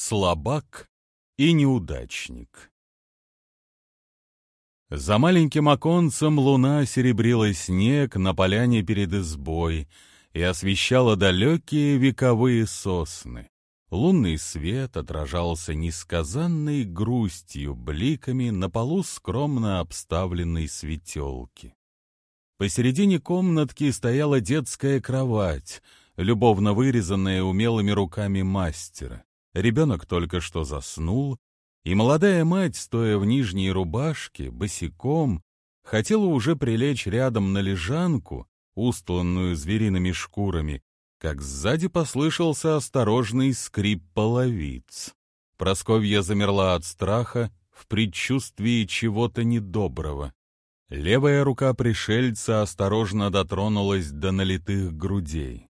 Слабак и неудачник. За маленьким оконцем луна серебрила снег на поляне перед избой и освещала далекие вековые сосны. Лунный свет отражался несказанной грустью бликами на полу скромно обставленной светелки. Посередине комнатки стояла детская кровать, любовно вырезанная умелыми руками мастера. Ребенок только что заснул, и молодая мать, стоя в нижней рубашке, босиком, хотела уже прилечь рядом на лежанку, устланную звериными шкурами, как сзади послышался осторожный скрип половиц. Просковья замерла от страха в предчувствии чего-то недоброго. Левая рука пришельца осторожно дотронулась до налитых грудей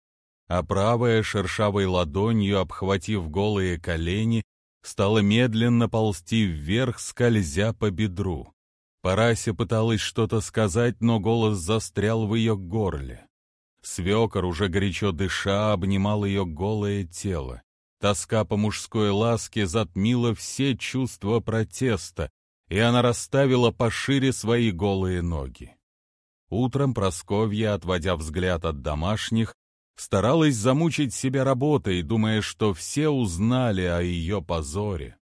а правая, шершавой ладонью обхватив голые колени, стала медленно ползти вверх, скользя по бедру. Парася пыталась что-то сказать, но голос застрял в ее горле. Свекор, уже горячо дыша, обнимал ее голое тело. Тоска по мужской ласке затмила все чувства протеста, и она расставила пошире свои голые ноги. Утром Просковья, отводя взгляд от домашних, старалась замучить себя работой, думая, что все узнали о ее позоре.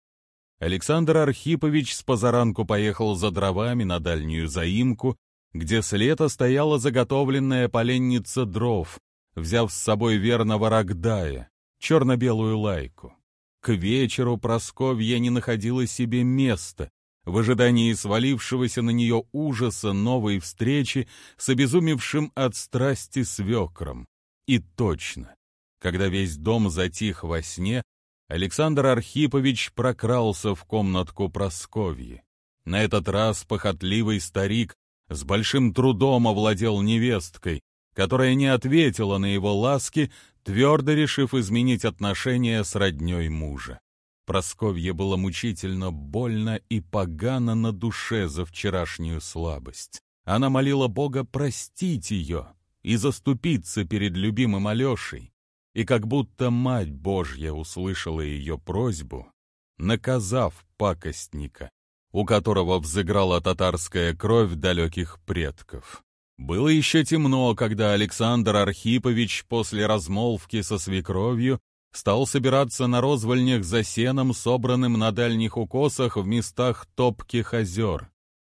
Александр Архипович с позаранку поехал за дровами на дальнюю заимку, где с лета стояла заготовленная поленница дров, взяв с собой верного рогдая, черно-белую лайку. К вечеру Просковья не находила себе места, в ожидании свалившегося на нее ужаса новой встречи с обезумевшим от страсти свекром. И точно, когда весь дом затих во сне, Александр Архипович прокрался в комнатку Просковьи. На этот раз похотливый старик с большим трудом овладел невесткой, которая не ответила на его ласки, твердо решив изменить отношения с родней мужа. Просковье было мучительно больно и погано на душе за вчерашнюю слабость. Она молила Бога простить ее, и заступиться перед любимым Алешей, и как будто Мать Божья услышала ее просьбу, наказав пакостника, у которого взыграла татарская кровь далеких предков. Было еще темно, когда Александр Архипович после размолвки со свекровью стал собираться на розвольнях за сеном, собранным на дальних укосах в местах топких озер.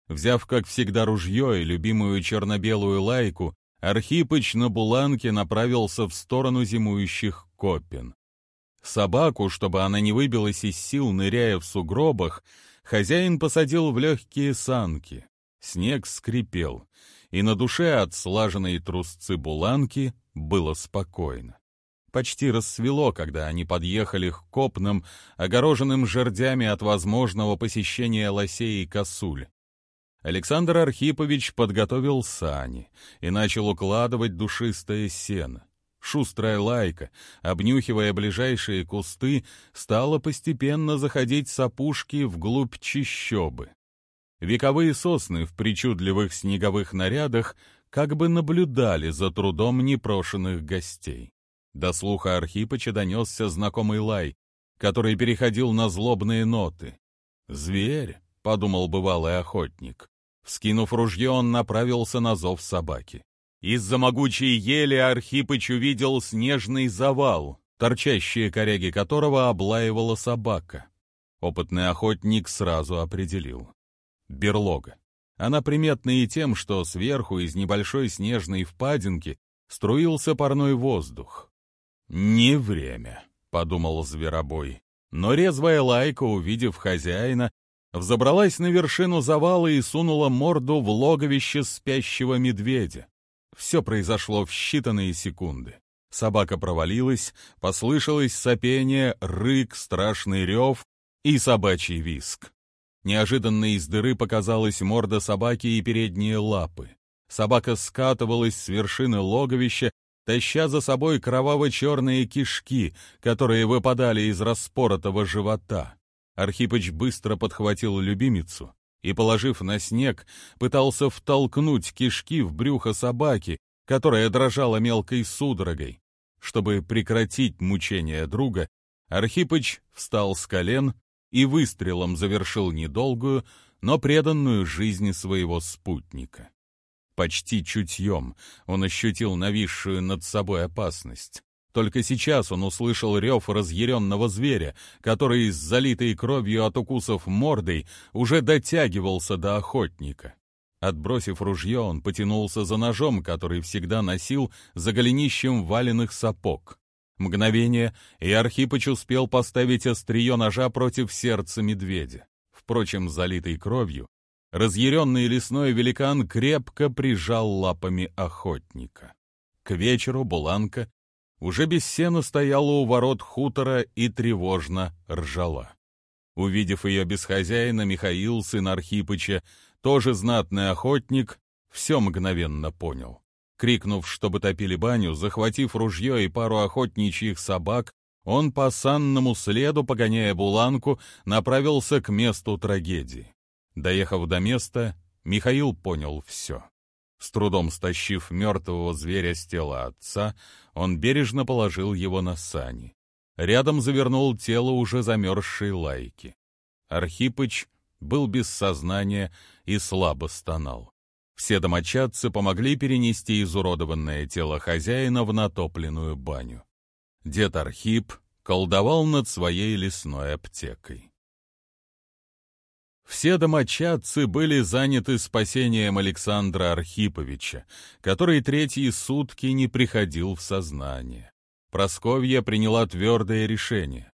Взяв, как всегда, ружье и любимую черно-белую лайку, Архипыч на буланке направился в сторону зимующих копин. Собаку, чтобы она не выбилась из сил, ныряя в сугробах, хозяин посадил в легкие санки. Снег скрипел, и на душе от слаженной трусцы буланки было спокойно. Почти рассвело, когда они подъехали к копнам, огороженным жердями от возможного посещения лосей и косуль. Александр Архипович подготовил сани и начал укладывать душистое сено. Шустрая лайка, обнюхивая ближайшие кусты, стала постепенно заходить с опушки вглубь чищобы. Вековые сосны в причудливых снеговых нарядах как бы наблюдали за трудом непрошенных гостей. До слуха Архипыча донесся знакомый лай, который переходил на злобные ноты. «Зверь», — подумал бывалый охотник. Вскинув ружье, он направился на зов собаки. Из-за могучей ели Архипыч увидел снежный завал, торчащие коряги которого облаивала собака. Опытный охотник сразу определил. Берлога. Она приметна и тем, что сверху из небольшой снежной впадинки струился парной воздух. «Не время», — подумал зверобой. Но резвая лайка, увидев хозяина, взобралась на вершину завала и сунула морду в логовище спящего медведя. Все произошло в считанные секунды. Собака провалилась, послышалось сопение, рык, страшный рев и собачий виск. Неожиданно из дыры показалась морда собаки и передние лапы. Собака скатывалась с вершины логовища, таща за собой кроваво-черные кишки, которые выпадали из распоротого живота. Архипыч быстро подхватил любимицу и, положив на снег, пытался втолкнуть кишки в брюхо собаки, которая дрожала мелкой судорогой. Чтобы прекратить мучения друга, Архипыч встал с колен и выстрелом завершил недолгую, но преданную жизни своего спутника. Почти чутьем он ощутил нависшую над собой опасность. Только сейчас он услышал рев разъяренного зверя, который с залитой кровью от укусов мордой уже дотягивался до охотника. Отбросив ружье, он потянулся за ножом, который всегда носил за голенищем валенных сапог. Мгновение, и Архипыч успел поставить острие ножа против сердца медведя. Впрочем, залитый кровью, разъяренный лесной великан крепко прижал лапами охотника. К вечеру Буланка уже без сена стояла у ворот хутора и тревожно ржала. Увидев ее без хозяина, Михаил, сын Архипыча, тоже знатный охотник, все мгновенно понял. Крикнув, чтобы топили баню, захватив ружье и пару охотничьих собак, он по санному следу, погоняя буланку, направился к месту трагедии. Доехав до места, Михаил понял все. С трудом стащив мертвого зверя с тела отца, он бережно положил его на сани. Рядом завернул тело уже замерзшей лайки. Архипыч был без сознания и слабо стонал. Все домочадцы помогли перенести изуродованное тело хозяина в натопленную баню. Дед Архип колдовал над своей лесной аптекой. Все домочадцы были заняты спасением Александра Архиповича, который третьи сутки не приходил в сознание. Просковья приняла твердое решение.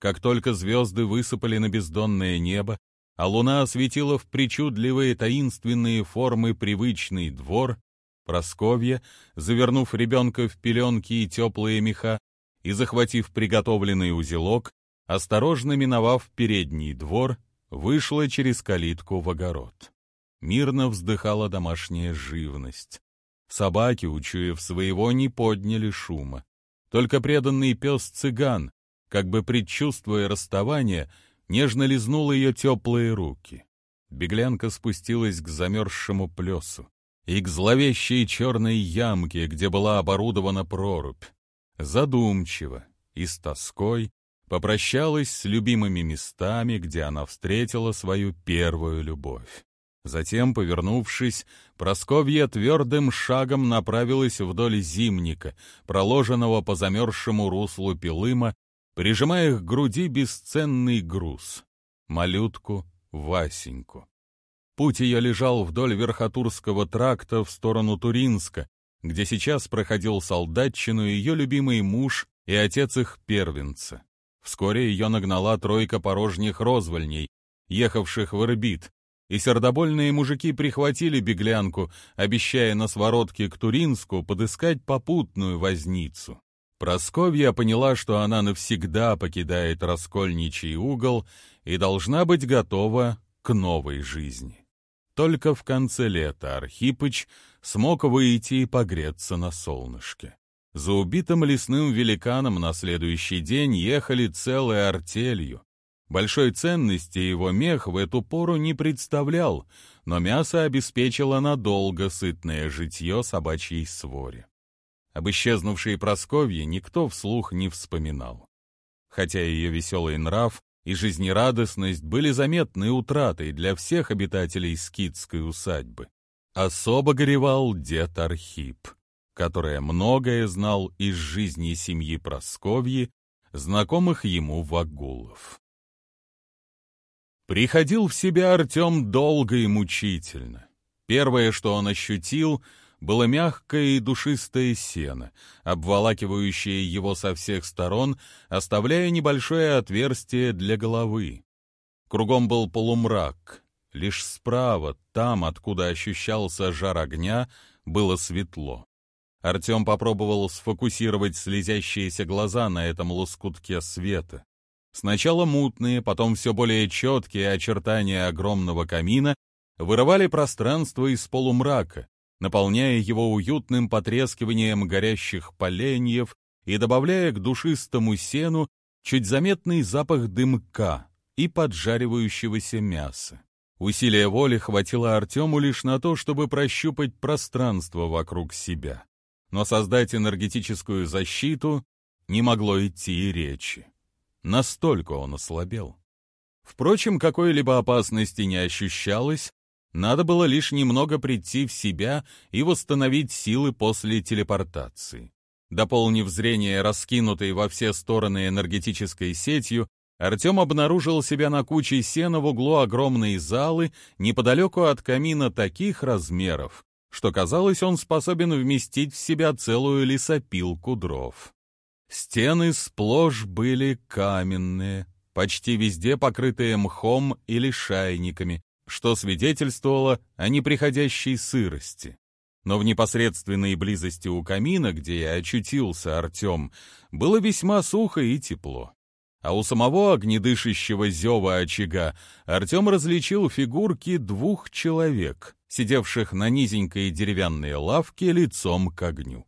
Как только звезды высыпали на бездонное небо, а луна осветила в причудливые таинственные формы привычный двор, Просковья, завернув ребенка в пеленки и теплые меха и захватив приготовленный узелок, осторожно миновав передний двор, вышла через калитку в огород. Мирно вздыхала домашняя живность. Собаки, учуяв своего, не подняли шума. Только преданный пес-цыган, как бы предчувствуя расставание, нежно лизнул ее теплые руки. Беглянка спустилась к замерзшему плесу и к зловещей черной ямке, где была оборудована прорубь. Задумчиво и с тоской попрощалась с любимыми местами, где она встретила свою первую любовь. Затем, повернувшись, Просковья твердым шагом направилась вдоль зимника, проложенного по замерзшему руслу Пилыма, прижимая к груди бесценный груз — малютку Васеньку. Путь ее лежал вдоль Верхотурского тракта в сторону Туринска, где сейчас проходил солдатчину ее любимый муж и отец их первенца. Вскоре ее нагнала тройка порожних розвольней, ехавших в Ирбит, и сердобольные мужики прихватили беглянку, обещая на своротке к Туринску подыскать попутную возницу. Просковья поняла, что она навсегда покидает раскольничий угол и должна быть готова к новой жизни. Только в конце лета Архипыч смог выйти и погреться на солнышке. За убитым лесным великаном на следующий день ехали целой артелью. Большой ценности его мех в эту пору не представлял, но мясо обеспечило надолго сытное житье собачьей своре. Об исчезнувшей Просковье никто вслух не вспоминал. Хотя ее веселый нрав и жизнерадостность были заметной утратой для всех обитателей скитской усадьбы. Особо горевал дед Архип которое многое знал из жизни семьи Просковьи, знакомых ему вагулов. Приходил в себя Артем долго и мучительно. Первое, что он ощутил, было мягкое и душистое сено, обволакивающее его со всех сторон, оставляя небольшое отверстие для головы. Кругом был полумрак. Лишь справа, там, откуда ощущался жар огня, было светло. Артем попробовал сфокусировать слезящиеся глаза на этом лоскутке света. Сначала мутные, потом все более четкие очертания огромного камина вырывали пространство из полумрака, наполняя его уютным потрескиванием горящих поленьев и добавляя к душистому сену чуть заметный запах дымка и поджаривающегося мяса. Усилия воли хватило Артему лишь на то, чтобы прощупать пространство вокруг себя но создать энергетическую защиту не могло идти и речи. Настолько он ослабел. Впрочем, какой-либо опасности не ощущалось, надо было лишь немного прийти в себя и восстановить силы после телепортации. Дополнив зрение, раскинутой во все стороны энергетической сетью, Артем обнаружил себя на куче сена в углу огромной залы неподалеку от камина таких размеров, что казалось, он способен вместить в себя целую лесопилку дров. Стены сплошь были каменные, почти везде покрытые мхом или шайниками, что свидетельствовало о неприходящей сырости. Но в непосредственной близости у камина, где я очутился Артем, было весьма сухо и тепло. А у самого огнедышащего зева очага Артем различил фигурки двух человек, сидевших на низенькой деревянной лавке лицом к огню.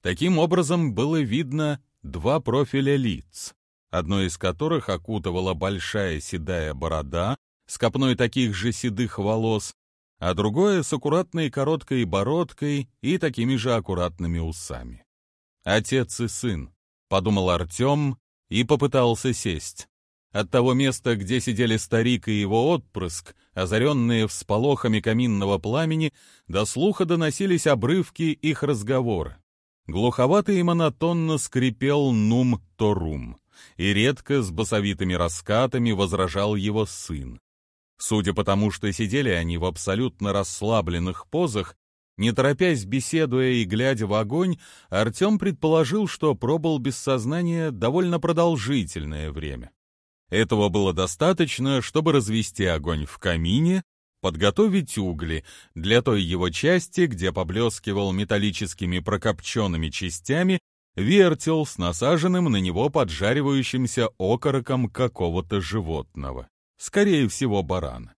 Таким образом было видно два профиля лиц, одно из которых окутывала большая седая борода с копной таких же седых волос, а другое с аккуратной короткой бородкой и такими же аккуратными усами. «Отец и сын», — подумал Артем и попытался сесть. От того места, где сидели старик и его отпрыск, озаренные всполохами каминного пламени, до слуха доносились обрывки их разговора. Глуховато и монотонно скрипел нум-торум, и редко с басовитыми раскатами возражал его сын. Судя по тому, что сидели они в абсолютно расслабленных позах, не торопясь беседуя и глядя в огонь, Артем предположил, что пробыл без сознания довольно продолжительное время. Этого было достаточно, чтобы развести огонь в камине, подготовить угли для той его части, где поблескивал металлическими прокопченными частями вертел с насаженным на него поджаривающимся окороком какого-то животного, скорее всего барана.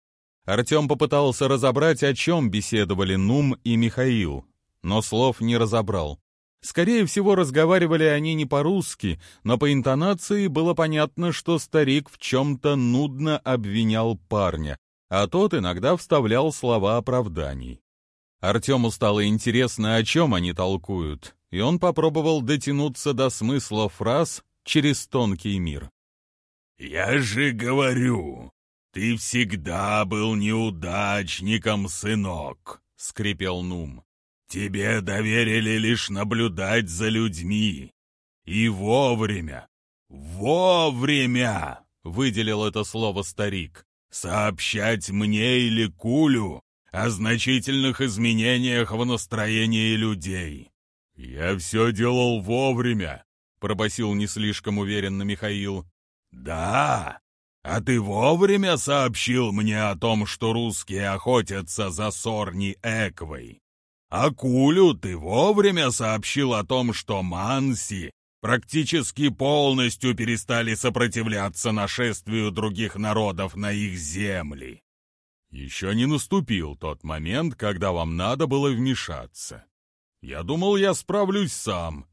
Артем попытался разобрать, о чем беседовали Нум и Михаил, но слов не разобрал. Скорее всего, разговаривали они не по-русски, но по интонации было понятно, что старик в чем-то нудно обвинял парня, а тот иногда вставлял слова оправданий. Артему стало интересно, о чем они толкуют, и он попробовал дотянуться до смысла фраз через тонкий мир. «Я же говорю, ты всегда был неудачником, сынок», — скрипел Нум. «Тебе доверили лишь наблюдать за людьми. И вовремя, вовремя!» — выделил это слово старик сообщать мне или Кулю о значительных изменениях в настроении людей. «Я все делал вовремя», — пробасил не слишком уверенно Михаил. «Да? А ты вовремя сообщил мне о том, что русские охотятся за Сорни Эквой? А Кулю ты вовремя сообщил о том, что Манси практически полностью перестали сопротивляться нашествию других народов на их земли. Еще не наступил тот момент, когда вам надо было вмешаться. Я думал, я справлюсь сам.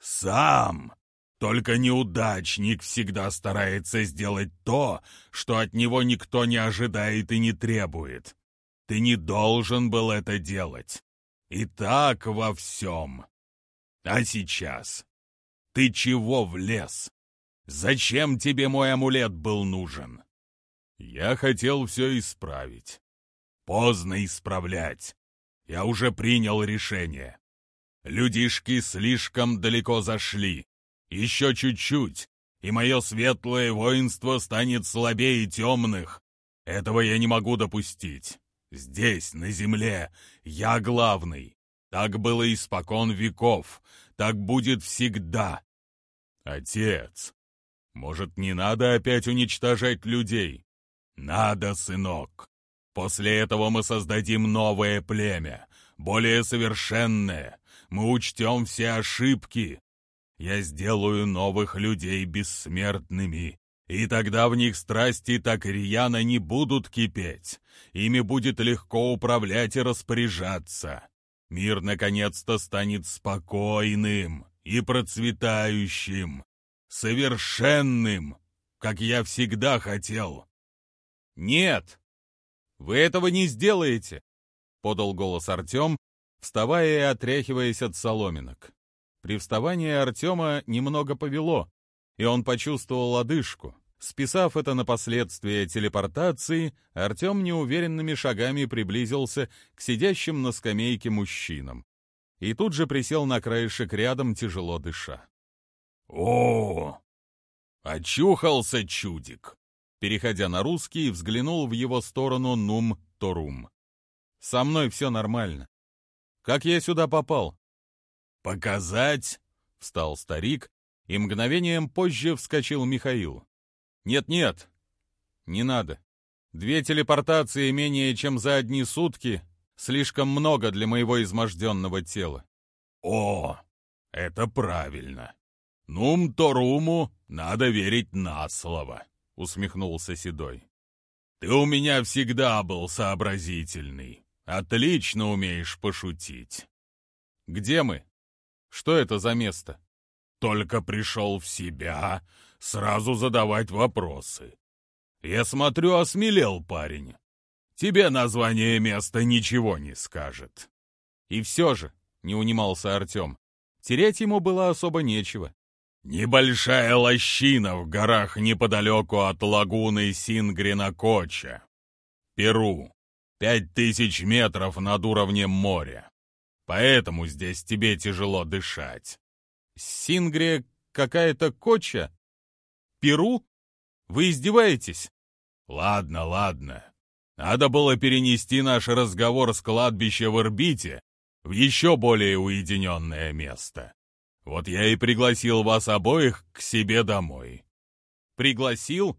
Сам! Только неудачник всегда старается сделать то, что от него никто не ожидает и не требует. Ты не должен был это делать. И так во всем. А сейчас ты чего влез? Зачем тебе мой амулет был нужен? Я хотел все исправить. Поздно исправлять. Я уже принял решение. Людишки слишком далеко зашли. Еще чуть-чуть, и мое светлое воинство станет слабее темных. Этого я не могу допустить. Здесь, на земле, я главный. Так было испокон веков, так будет всегда. Отец, может, не надо опять уничтожать людей? Надо, сынок. После этого мы создадим новое племя, более совершенное. Мы учтем все ошибки. Я сделаю новых людей бессмертными, и тогда в них страсти так рьяно не будут кипеть. Ими будет легко управлять и распоряжаться. Мир наконец-то станет спокойным и процветающим, совершенным, как я всегда хотел. «Нет, вы этого не сделаете», — подал голос Артем, вставая и отряхиваясь от соломинок. При вставании Артема немного повело. и он почувствовал одышку. Списав это на последствия телепортации, Артем неуверенными шагами приблизился к сидящим на скамейке мужчинам. И тут же присел на краешек рядом, тяжело дыша. «О, очухался чудик!» Переходя на русский, взглянул в его сторону Нум Торум. «Со мной все нормально. Как я сюда попал?» «Показать?» — встал старик, и мгновением позже вскочил Михаил. «Нет-нет, не надо. Две телепортации менее чем за одни сутки слишком много для моего изможденного тела». «О, это правильно. Нум-торуму надо верить на слово», — усмехнулся Седой. «Ты у меня всегда был сообразительный. Отлично умеешь пошутить». «Где мы? Что это за место?» «Только пришел в себя, сразу задавать вопросы. Я смотрю, осмелел парень. Тебе название места ничего не скажет. И все же, не унимался Артем, терять ему было особо нечего. Небольшая лощина в горах неподалеку от лагуны Сингрина-Коча. Перу. Пять тысяч метров над уровнем моря. Поэтому здесь тебе тяжело дышать. Сингре какая-то коча? Перу? Вы издеваетесь? Ладно, ладно. Надо было перенести наш разговор с кладбища в Ирбите в еще более уединенное место. Вот я и пригласил вас обоих к себе домой. Пригласил?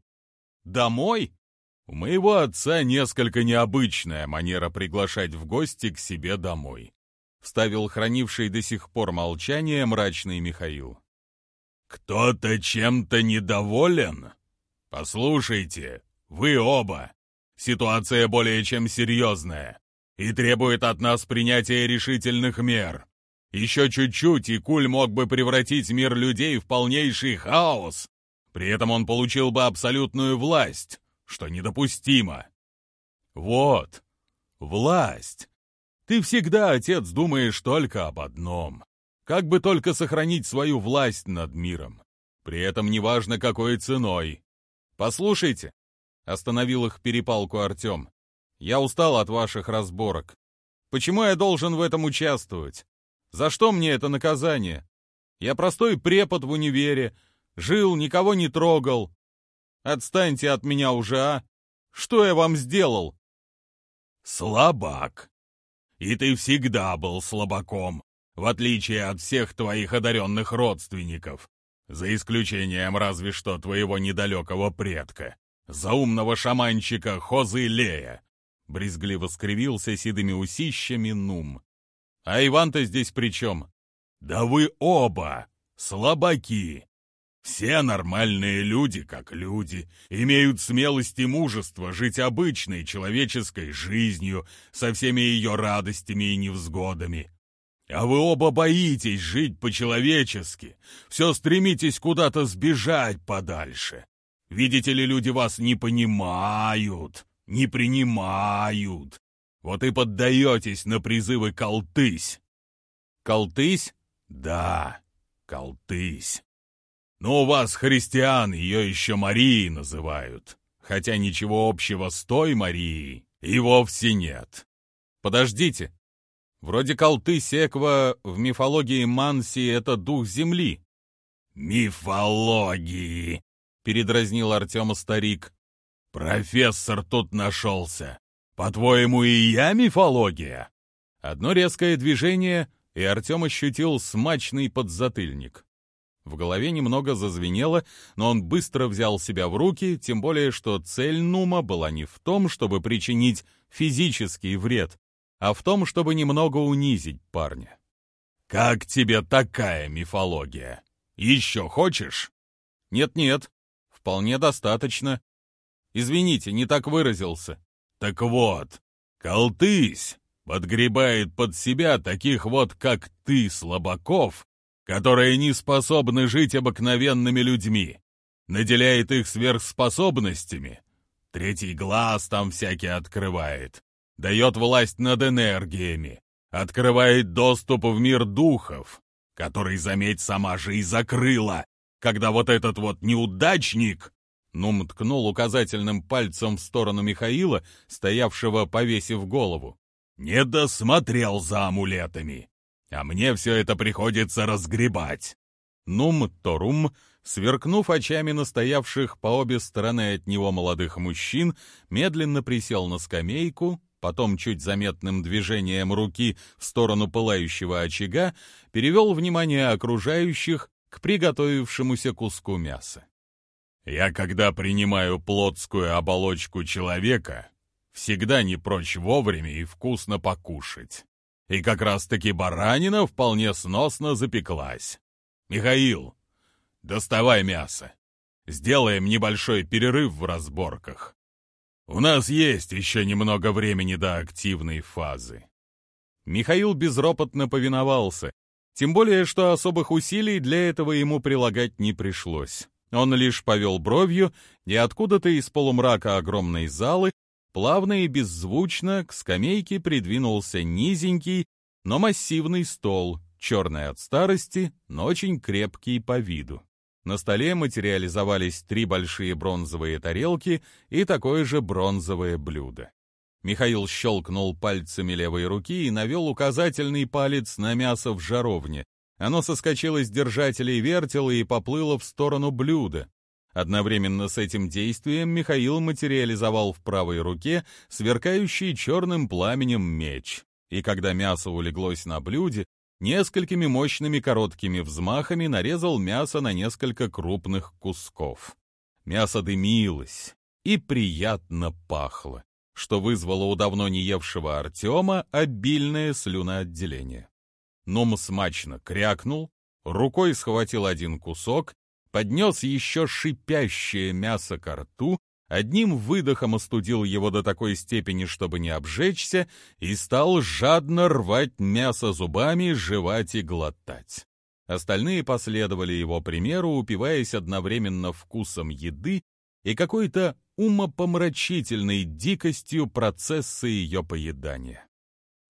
Домой? У моего отца несколько необычная манера приглашать в гости к себе домой. Вставил хранивший до сих пор молчание мрачный Михаил. «Кто-то чем-то недоволен? Послушайте, вы оба. Ситуация более чем серьезная и требует от нас принятия решительных мер. Еще чуть-чуть, и Куль мог бы превратить мир людей в полнейший хаос. При этом он получил бы абсолютную власть, что недопустимо. Вот, власть. Ты всегда, отец, думаешь только об одном. Как бы только сохранить свою власть над миром. При этом неважно, какой ценой. «Послушайте», — остановил их перепалку Артем, — «я устал от ваших разборок. Почему я должен в этом участвовать? За что мне это наказание? Я простой препод в универе, жил, никого не трогал. Отстаньте от меня уже, а? Что я вам сделал?» «Слабак. И ты всегда был слабаком в отличие от всех твоих одаренных родственников, за исключением разве что твоего недалекого предка, заумного шаманчика Хозы Лея, брезгливо скривился седыми усищами Нум. А Иван-то здесь при чем? Да вы оба слабаки. Все нормальные люди, как люди, имеют смелость и мужество жить обычной человеческой жизнью со всеми ее радостями и невзгодами. А вы оба боитесь жить по-человечески, все стремитесь куда-то сбежать подальше. Видите ли, люди вас не понимают, не принимают. Вот и поддаетесь на призывы колтысь. Колтысь? Да, колтысь. Но у вас, христиан, ее еще Марией называют, хотя ничего общего с той Марией и вовсе нет. Подождите, Вроде колты Секва в мифологии Манси — это дух земли. «Мифологии!» — передразнил Артема старик. «Профессор тут нашелся. По-твоему, и я мифология?» Одно резкое движение, и Артем ощутил смачный подзатыльник. В голове немного зазвенело, но он быстро взял себя в руки, тем более, что цель Нума была не в том, чтобы причинить физический вред, а в том, чтобы немного унизить парня. «Как тебе такая мифология? Еще хочешь?» «Нет-нет, вполне достаточно. Извините, не так выразился». «Так вот, колтысь подгребает под себя таких вот, как ты, слабаков, которые не способны жить обыкновенными людьми, наделяет их сверхспособностями, третий глаз там всякий открывает, дает власть над энергиями, открывает доступ в мир духов, который, заметь, сама же и закрыла, когда вот этот вот неудачник Нум ткнул указательным пальцем в сторону Михаила, стоявшего повесив голову. «Не досмотрел за амулетами, а мне все это приходится разгребать». Нум Торум, сверкнув очами настоявших по обе стороны от него молодых мужчин, медленно присел на скамейку, потом чуть заметным движением руки в сторону пылающего очага перевел внимание окружающих к приготовившемуся куску мяса. Я, когда принимаю плотскую оболочку человека, всегда не прочь вовремя и вкусно покушать. И как раз-таки баранина вполне сносно запеклась. Михаил, доставай мясо. Сделаем небольшой перерыв в разборках. У нас есть еще немного времени до активной фазы. Михаил безропотно повиновался, тем более, что особых усилий для этого ему прилагать не пришлось. Он лишь повел бровью, и откуда-то из полумрака огромной залы плавно и беззвучно к скамейке придвинулся низенький, но массивный стол, черный от старости, но очень крепкий по виду. На столе материализовались три большие бронзовые тарелки и такое же бронзовое блюдо. Михаил щелкнул пальцами левой руки и навел указательный палец на мясо в жаровне, оно соскочило с держателей вертела и поплыло в сторону блюда. Одновременно с этим действием Михаил материализовал в правой руке сверкающий черным пламенем меч. И когда мясо улеглось на блюде, несколькими мощными короткими взмахами нарезал мясо на несколько крупных кусков. Мясо дымилось и приятно пахло, что вызвало у давно не евшего Артема обильное слюноотделение. Ном смачно крякнул, рукой схватил один кусок, поднес еще шипящее мясо ко рту, одним выдохом остудил его до такой степени, чтобы не обжечься, и стал жадно рвать мясо зубами, жевать и глотать. Остальные последовали его примеру, упиваясь одновременно вкусом еды и какой-то умопомрачительной дикостью процесса ее поедания.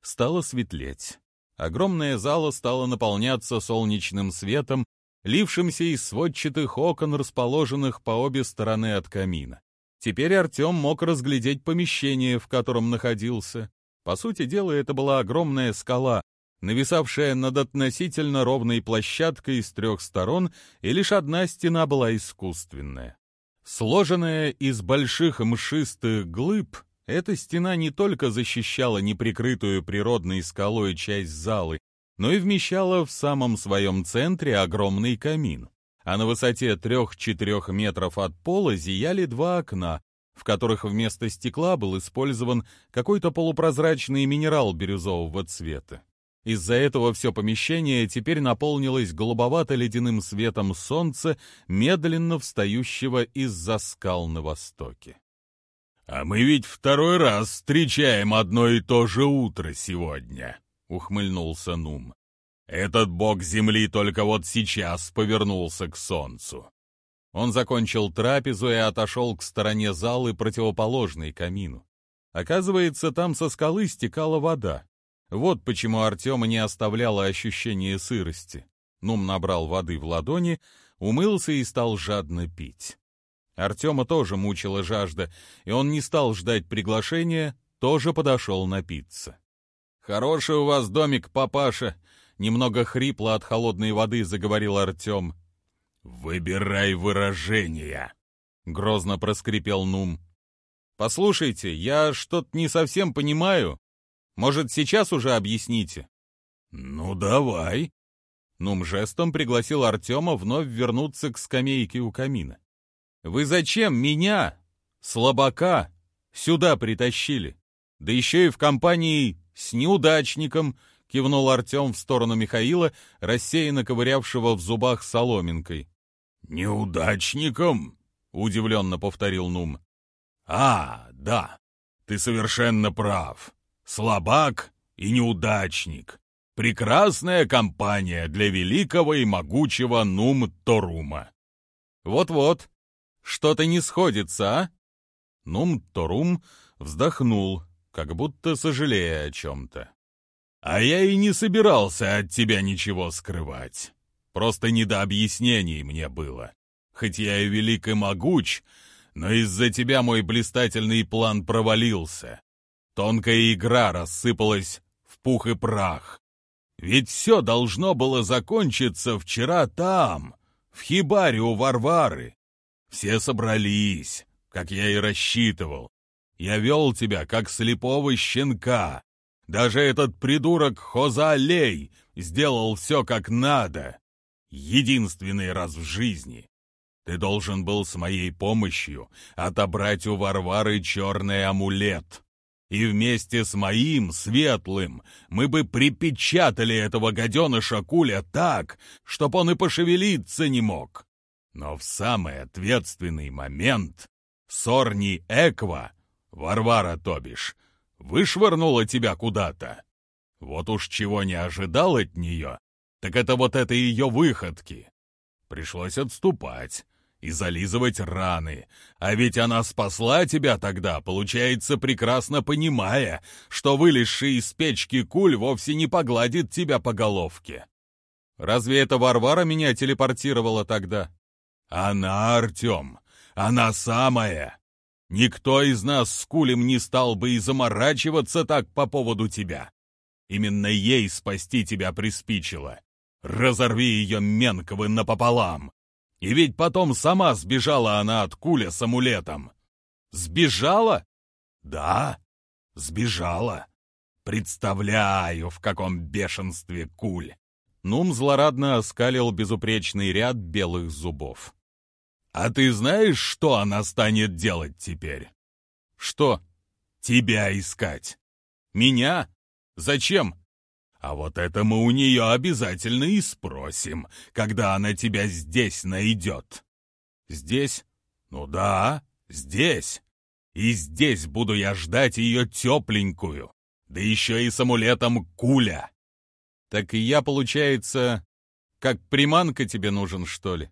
Стало светлеть. Огромная зала стала наполняться солнечным светом, лившимся из сводчатых окон, расположенных по обе стороны от камина. Теперь Артем мог разглядеть помещение, в котором находился. По сути дела, это была огромная скала, нависавшая над относительно ровной площадкой с трех сторон, и лишь одна стена была искусственная. Сложенная из больших мшистых глыб, эта стена не только защищала неприкрытую природной скалой часть залы, но и вмещала в самом своем центре огромный камин. А на высоте 3-4 метров от пола зияли два окна, в которых вместо стекла был использован какой-то полупрозрачный минерал бирюзового цвета. Из-за этого все помещение теперь наполнилось голубовато-ледяным светом солнца, медленно встающего из-за скал на востоке. «А мы ведь второй раз встречаем одно и то же утро сегодня», — ухмыльнулся Нум. «Этот бог земли только вот сейчас повернулся к солнцу». Он закончил трапезу и отошел к стороне залы, противоположной камину. Оказывается, там со скалы стекала вода. Вот почему Артема не оставляло ощущение сырости. Нум набрал воды в ладони, умылся и стал жадно пить. Артема тоже мучила жажда, и он не стал ждать приглашения, тоже подошел напиться. «Хороший у вас домик, папаша!» Немного хрипло от холодной воды заговорил Артем. «Выбирай выражения!» — грозно проскрипел Нум. «Послушайте, я что-то не совсем понимаю. Может, сейчас уже объясните?» «Ну, давай!» Нум жестом пригласил Артема вновь вернуться к скамейке у камина. Вы зачем меня, слабака, сюда притащили? Да еще и в компании с неудачником, кивнул Артем в сторону Михаила, рассеянно ковырявшего в зубах соломинкой. «Неудачником?» — удивленно повторил Нум. «А, да, ты совершенно прав. Слабак и неудачник. Прекрасная компания для великого и могучего Нум-Торума». «Вот-вот», что-то не сходится, а?» Нум-Торум вздохнул, как будто сожалея о чем-то. «А я и не собирался от тебя ничего скрывать. Просто не до объяснений мне было. Хоть я и велик и могуч, но из-за тебя мой блистательный план провалился. Тонкая игра рассыпалась в пух и прах. Ведь все должно было закончиться вчера там, в хибаре у Варвары. Все собрались, как я и рассчитывал. Я вел тебя, как слепого щенка. Даже этот придурок Хоза-Лей сделал все как надо. Единственный раз в жизни. Ты должен был с моей помощью отобрать у Варвары черный амулет. И вместе с моим, светлым, мы бы припечатали этого гаденыша Куля так, чтоб он и пошевелиться не мог. Но в самый ответственный момент Сорни Эква, Варвара, то бишь, вышвырнула тебя куда-то. Вот уж чего не ожидал от нее, так это вот это ее выходки. Пришлось отступать и зализывать раны. А ведь она спасла тебя тогда, получается, прекрасно понимая, что вылезший из печки куль вовсе не погладит тебя по головке. Разве это Варвара меня телепортировала тогда? Она, Артем, она самая. Никто из нас с Кулем не стал бы и заморачиваться так по поводу тебя. Именно ей спасти тебя приспичило. Разорви ее Менковы напополам. И ведь потом сама сбежала она от Куля с амулетом. Сбежала? Да, сбежала. Представляю, в каком бешенстве Куль. Нум злорадно оскалил безупречный ряд белых зубов. «А ты знаешь, что она станет делать теперь?» «Что?» «Тебя искать». «Меня? Зачем?» «А вот это мы у нее обязательно и спросим, когда она тебя здесь найдет». «Здесь?» «Ну да, здесь. И здесь буду я ждать ее тепленькую, да еще и с амулетом Куля». «Так и я, получается, как приманка тебе нужен, что ли?»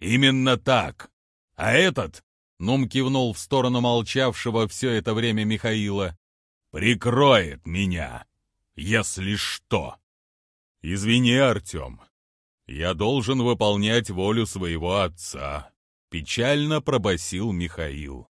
«Именно так. А этот...» — Нум кивнул в сторону молчавшего все это время Михаила. «Прикроет меня, если что. Извини, Артем, я должен выполнять волю своего отца», — печально пробасил Михаил.